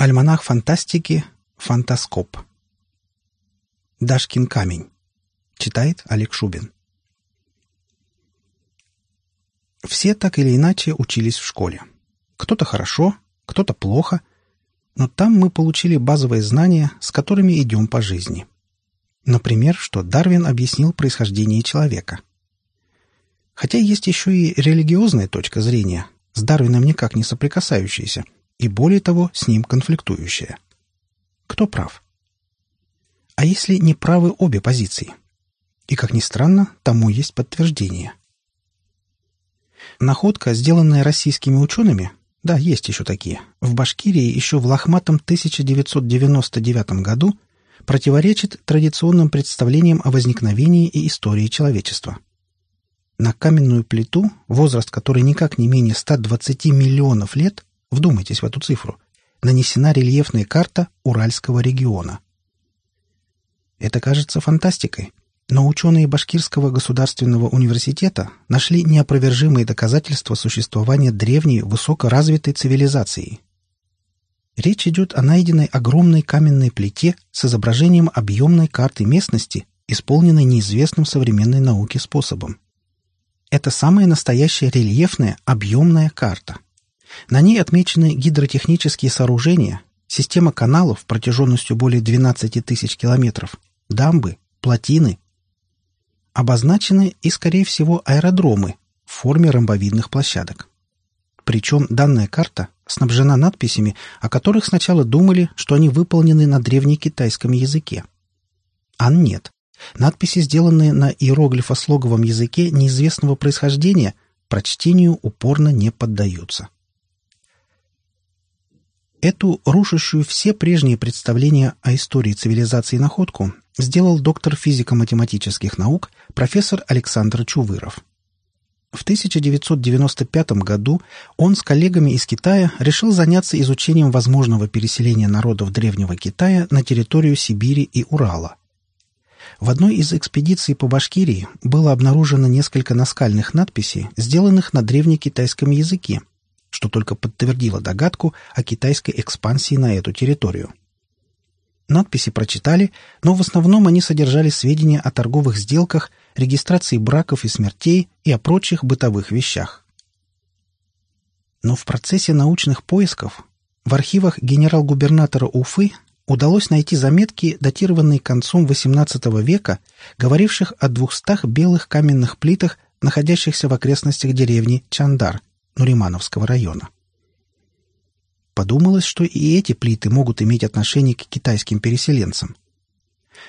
Альманах фантастики «Фантаскоп». Дашкин камень. Читает Олег Шубин. Все так или иначе учились в школе. Кто-то хорошо, кто-то плохо, но там мы получили базовые знания, с которыми идем по жизни. Например, что Дарвин объяснил происхождение человека. Хотя есть еще и религиозная точка зрения, с Дарвином никак не соприкасающаяся – и, более того, с ним конфликтующая. Кто прав? А если не правы обе позиции? И, как ни странно, тому есть подтверждение. Находка, сделанная российскими учеными, да, есть еще такие, в Башкирии еще в лохматом 1999 году противоречит традиционным представлениям о возникновении и истории человечества. На каменную плиту, возраст которой никак не менее 120 миллионов лет, Вдумайтесь в эту цифру. Нанесена рельефная карта Уральского региона. Это кажется фантастикой, но ученые Башкирского государственного университета нашли неопровержимые доказательства существования древней высокоразвитой цивилизации. Речь идет о найденной огромной каменной плите с изображением объемной карты местности, исполненной неизвестным современной науке способом. Это самая настоящая рельефная объемная карта – на ней отмечены гидротехнические сооружения, система каналов протяженностью более 12 тысяч километров, дамбы, плотины. Обозначены и, скорее всего, аэродромы в форме ромбовидных площадок. Причем данная карта снабжена надписями, о которых сначала думали, что они выполнены на древнекитайском языке. А нет. Надписи, сделанные на иероглифослоговом языке неизвестного происхождения, прочтению упорно не поддаются. Эту рушащую все прежние представления о истории цивилизации находку сделал доктор физико-математических наук профессор Александр Чувыров. В 1995 году он с коллегами из Китая решил заняться изучением возможного переселения народов Древнего Китая на территорию Сибири и Урала. В одной из экспедиций по Башкирии было обнаружено несколько наскальных надписей, сделанных на древнекитайском языке, что только подтвердило догадку о китайской экспансии на эту территорию. Надписи прочитали, но в основном они содержали сведения о торговых сделках, регистрации браков и смертей и о прочих бытовых вещах. Но в процессе научных поисков в архивах генерал-губернатора Уфы удалось найти заметки, датированные концом XVIII века, говоривших о двухстах белых каменных плитах, находящихся в окрестностях деревни Чандар, Нуримановского района. Подумалось, что и эти плиты могут иметь отношение к китайским переселенцам.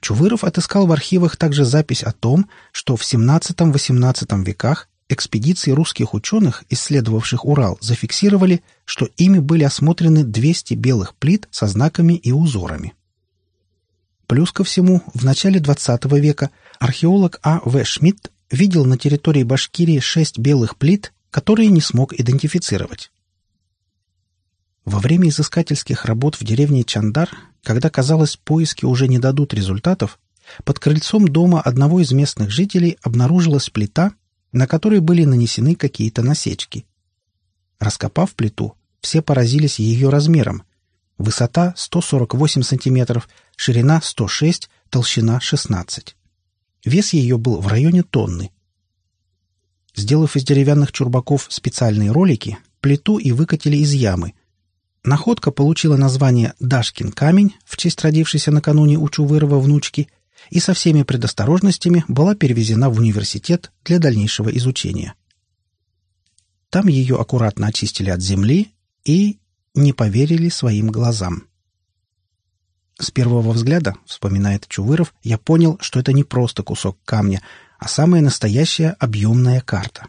Чувыров отыскал в архивах также запись о том, что в XVII-XVIII веках экспедиции русских ученых, исследовавших Урал, зафиксировали, что ими были осмотрены 200 белых плит со знаками и узорами. Плюс ко всему, в начале XX века археолог А. В. Шмидт видел на территории Башкирии шесть белых плит которые не смог идентифицировать. Во время изыскательских работ в деревне Чандар, когда, казалось, поиски уже не дадут результатов, под крыльцом дома одного из местных жителей обнаружилась плита, на которой были нанесены какие-то насечки. Раскопав плиту, все поразились ее размером. Высота 148 сантиметров, ширина 106, толщина 16. Вес ее был в районе тонны, Сделав из деревянных чурбаков специальные ролики, плиту и выкатили из ямы. Находка получила название «Дашкин камень» в честь родившейся накануне у Чувырова внучки и со всеми предосторожностями была перевезена в университет для дальнейшего изучения. Там ее аккуратно очистили от земли и не поверили своим глазам. С первого взгляда, вспоминает Чувыров, я понял, что это не просто кусок камня, а самая настоящая объемная карта.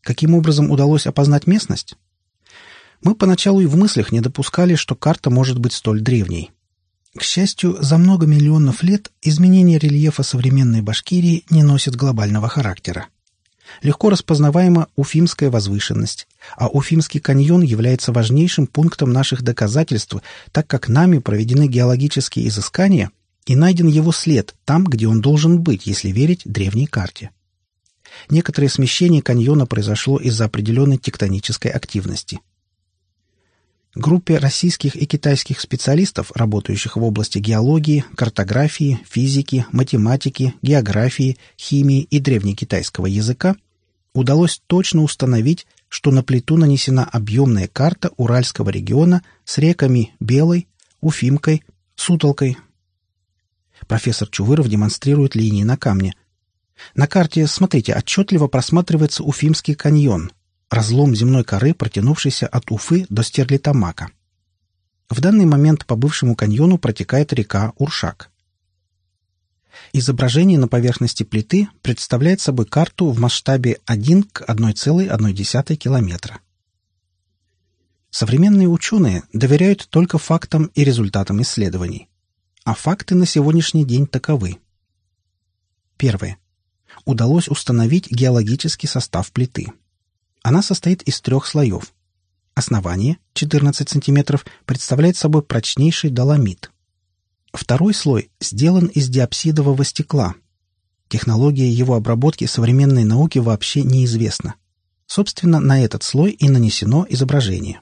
Каким образом удалось опознать местность? Мы поначалу и в мыслях не допускали, что карта может быть столь древней. К счастью, за много миллионов лет изменение рельефа современной Башкирии не носит глобального характера. Легко распознаваема Уфимская возвышенность, а Уфимский каньон является важнейшим пунктом наших доказательств, так как нами проведены геологические изыскания, и найден его след там, где он должен быть, если верить древней карте. Некоторое смещение каньона произошло из-за определенной тектонической активности. группе российских и китайских специалистов, работающих в области геологии, картографии, физики, математики, географии, химии и древнекитайского языка, удалось точно установить, что на плиту нанесена объемная карта Уральского региона с реками Белой, Уфимкой, Сутолкой. Профессор Чувыров демонстрирует линии на камне. На карте, смотрите, отчетливо просматривается Уфимский каньон, разлом земной коры, протянувшийся от Уфы до Стерлитамака. В данный момент по бывшему каньону протекает река Уршак. Изображение на поверхности плиты представляет собой карту в масштабе 1 к 1,1 километра. Современные ученые доверяют только фактам и результатам исследований. А факты на сегодняшний день таковы. Первое. Удалось установить геологический состав плиты. Она состоит из трех слоев. Основание, 14 см, представляет собой прочнейший доломит – Второй слой сделан из диапсидового стекла. Технология его обработки современной науке вообще неизвестна. Собственно, на этот слой и нанесено изображение.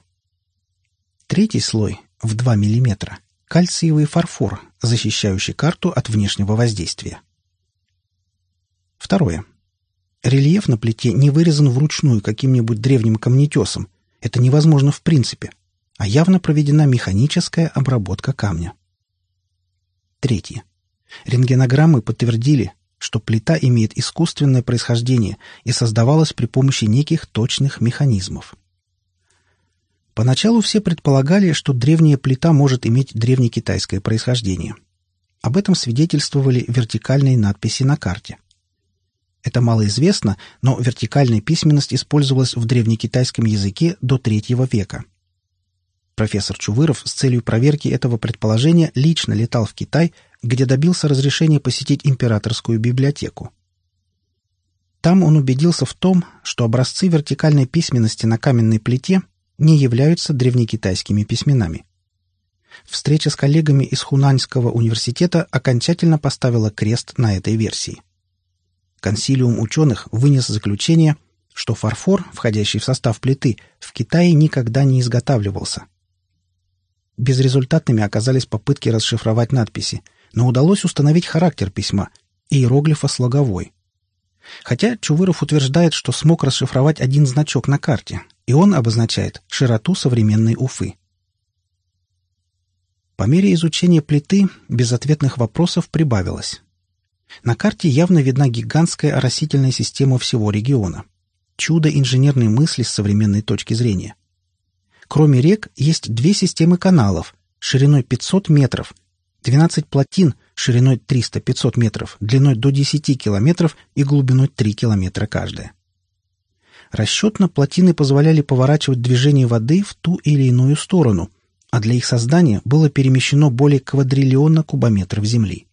Третий слой в 2 мм – кальциевый фарфор, защищающий карту от внешнего воздействия. Второе. Рельеф на плите не вырезан вручную каким-нибудь древним камнетесом. Это невозможно в принципе, а явно проведена механическая обработка камня. Третье. Рентгенограммы подтвердили, что плита имеет искусственное происхождение и создавалась при помощи неких точных механизмов. Поначалу все предполагали, что древняя плита может иметь древнекитайское происхождение. Об этом свидетельствовали вертикальные надписи на карте. Это малоизвестно, но вертикальная письменность использовалась в древнекитайском языке до III века – Профессор Чувыров с целью проверки этого предположения лично летал в Китай, где добился разрешения посетить императорскую библиотеку. Там он убедился в том, что образцы вертикальной письменности на каменной плите не являются древнекитайскими письменами. Встреча с коллегами из Хунаньского университета окончательно поставила крест на этой версии. Консилиум ученых вынес заключение, что фарфор, входящий в состав плиты, в Китае никогда не изготавливался – Безрезультатными оказались попытки расшифровать надписи, но удалось установить характер письма – иероглифа слоговой. Хотя Чувыров утверждает, что смог расшифровать один значок на карте, и он обозначает широту современной Уфы. По мере изучения плиты безответных вопросов прибавилось. На карте явно видна гигантская оросительная система всего региона. Чудо инженерной мысли с современной точки зрения – Кроме рек есть две системы каналов шириной 500 метров, 12 плотин шириной 300-500 метров, длиной до 10 километров и глубиной 3 километра каждая. Расчетно плотины позволяли поворачивать движение воды в ту или иную сторону, а для их создания было перемещено более квадриллиона кубометров земли.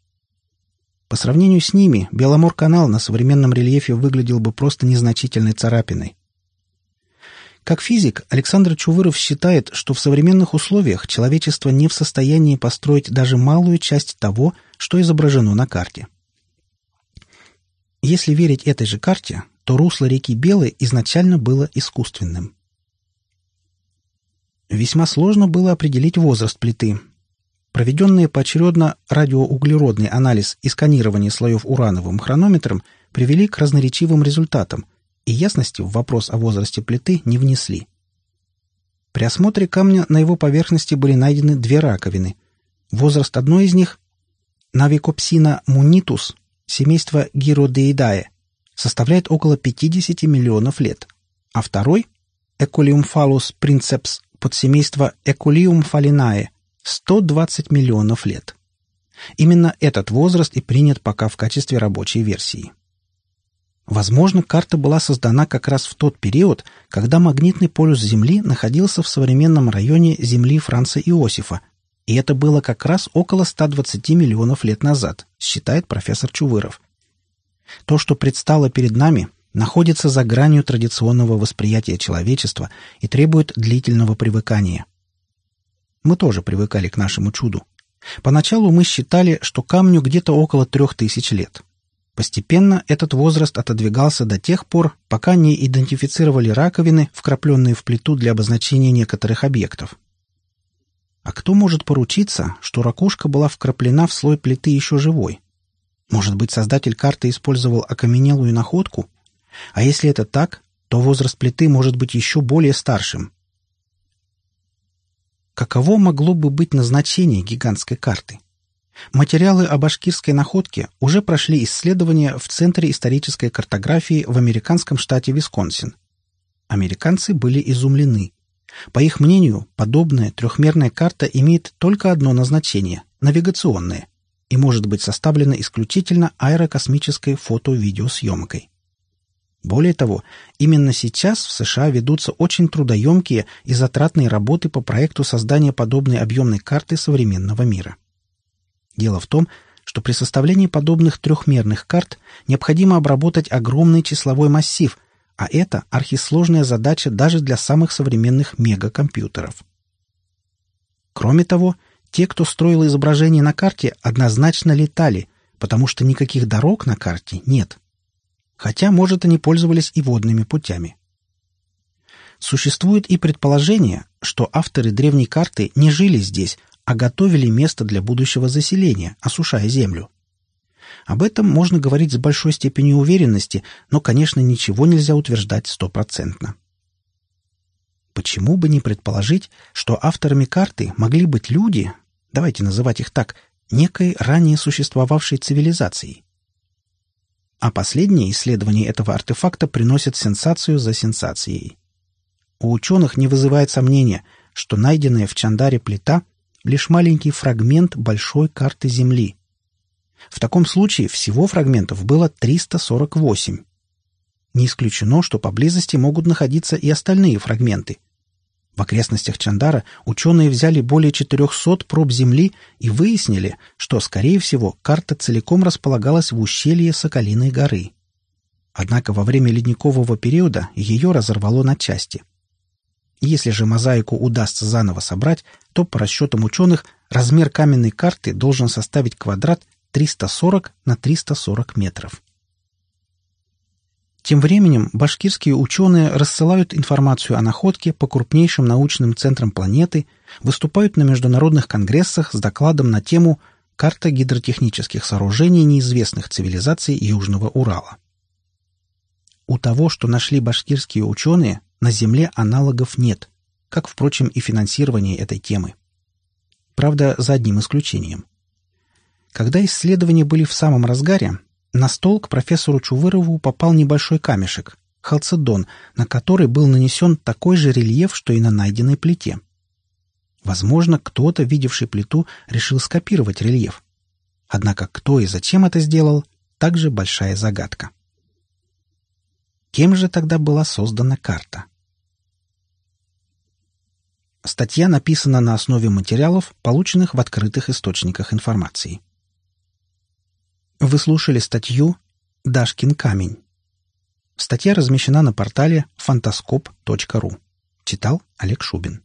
По сравнению с ними, Беломор-канал на современном рельефе выглядел бы просто незначительной царапиной. Как физик, Александр Чувыров считает, что в современных условиях человечество не в состоянии построить даже малую часть того, что изображено на карте. Если верить этой же карте, то русло реки Белой изначально было искусственным. Весьма сложно было определить возраст плиты. Проведенные поочередно радиоуглеродный анализ и сканирование слоев урановым хронометром привели к разноречивым результатам, и ясности в вопрос о возрасте плиты не внесли. При осмотре камня на его поверхности были найдены две раковины. Возраст одной из них – Навикопсина мунитус, семейство Гиродеидае, составляет около 50 миллионов лет, а второй – Эколиумфалус принцепс подсемейства Эколиум фалинае – 120 миллионов лет. Именно этот возраст и принят пока в качестве рабочей версии. Возможно, карта была создана как раз в тот период, когда магнитный полюс Земли находился в современном районе Земли Франца Иосифа, и это было как раз около 120 миллионов лет назад, считает профессор Чувыров. То, что предстало перед нами, находится за гранью традиционного восприятия человечества и требует длительного привыкания. Мы тоже привыкали к нашему чуду. Поначалу мы считали, что камню где-то около трех тысяч лет – Постепенно этот возраст отодвигался до тех пор, пока не идентифицировали раковины, вкрапленные в плиту для обозначения некоторых объектов. А кто может поручиться, что ракушка была вкраплена в слой плиты еще живой? Может быть, создатель карты использовал окаменелую находку? А если это так, то возраст плиты может быть еще более старшим. Каково могло бы быть назначение гигантской карты? Материалы о башкирской находке уже прошли исследования в Центре исторической картографии в американском штате Висконсин. Американцы были изумлены. По их мнению, подобная трехмерная карта имеет только одно назначение – навигационное, и может быть составлена исключительно аэрокосмической фото-видеосъемкой. Более того, именно сейчас в США ведутся очень трудоемкие и затратные работы по проекту создания подобной объемной карты современного мира. Дело в том, что при составлении подобных трехмерных карт необходимо обработать огромный числовой массив, а это архисложная задача даже для самых современных мегакомпьютеров. Кроме того, те, кто строил изображение на карте, однозначно летали, потому что никаких дорог на карте нет. Хотя, может, они пользовались и водными путями. Существует и предположение, что авторы древней карты не жили здесь, а готовили место для будущего заселения, осушая землю. Об этом можно говорить с большой степенью уверенности, но, конечно, ничего нельзя утверждать стопроцентно. Почему бы не предположить, что авторами карты могли быть люди, давайте называть их так, некой ранее существовавшей цивилизацией? А последние исследования этого артефакта приносят сенсацию за сенсацией. У ученых не вызывает сомнения, что найденная в Чандаре плита лишь маленький фрагмент большой карты Земли. В таком случае всего фрагментов было 348. Не исключено, что поблизости могут находиться и остальные фрагменты. В окрестностях Чандара ученые взяли более 400 проб Земли и выяснили, что, скорее всего, карта целиком располагалась в ущелье Соколиной горы. Однако во время ледникового периода ее разорвало на части – если же мозаику удастся заново собрать, то, по расчетам ученых, размер каменной карты должен составить квадрат 340 на 340 метров. Тем временем башкирские ученые рассылают информацию о находке по крупнейшим научным центрам планеты, выступают на международных конгрессах с докладом на тему «Карта гидротехнических сооружений неизвестных цивилизаций Южного Урала». У того, что нашли башкирские ученые, на Земле аналогов нет, как, впрочем, и финансирование этой темы. Правда, за одним исключением. Когда исследования были в самом разгаре, на стол к профессору Чувырову попал небольшой камешек – халцедон, на который был нанесен такой же рельеф, что и на найденной плите. Возможно, кто-то, видевший плиту, решил скопировать рельеф. Однако кто и зачем это сделал – также большая загадка. Кем же тогда была создана карта? Статья написана на основе материалов, полученных в открытых источниках информации. Вы слушали статью «Дашкин камень». Статья размещена на портале фантаскоп.ру. Читал Олег Шубин.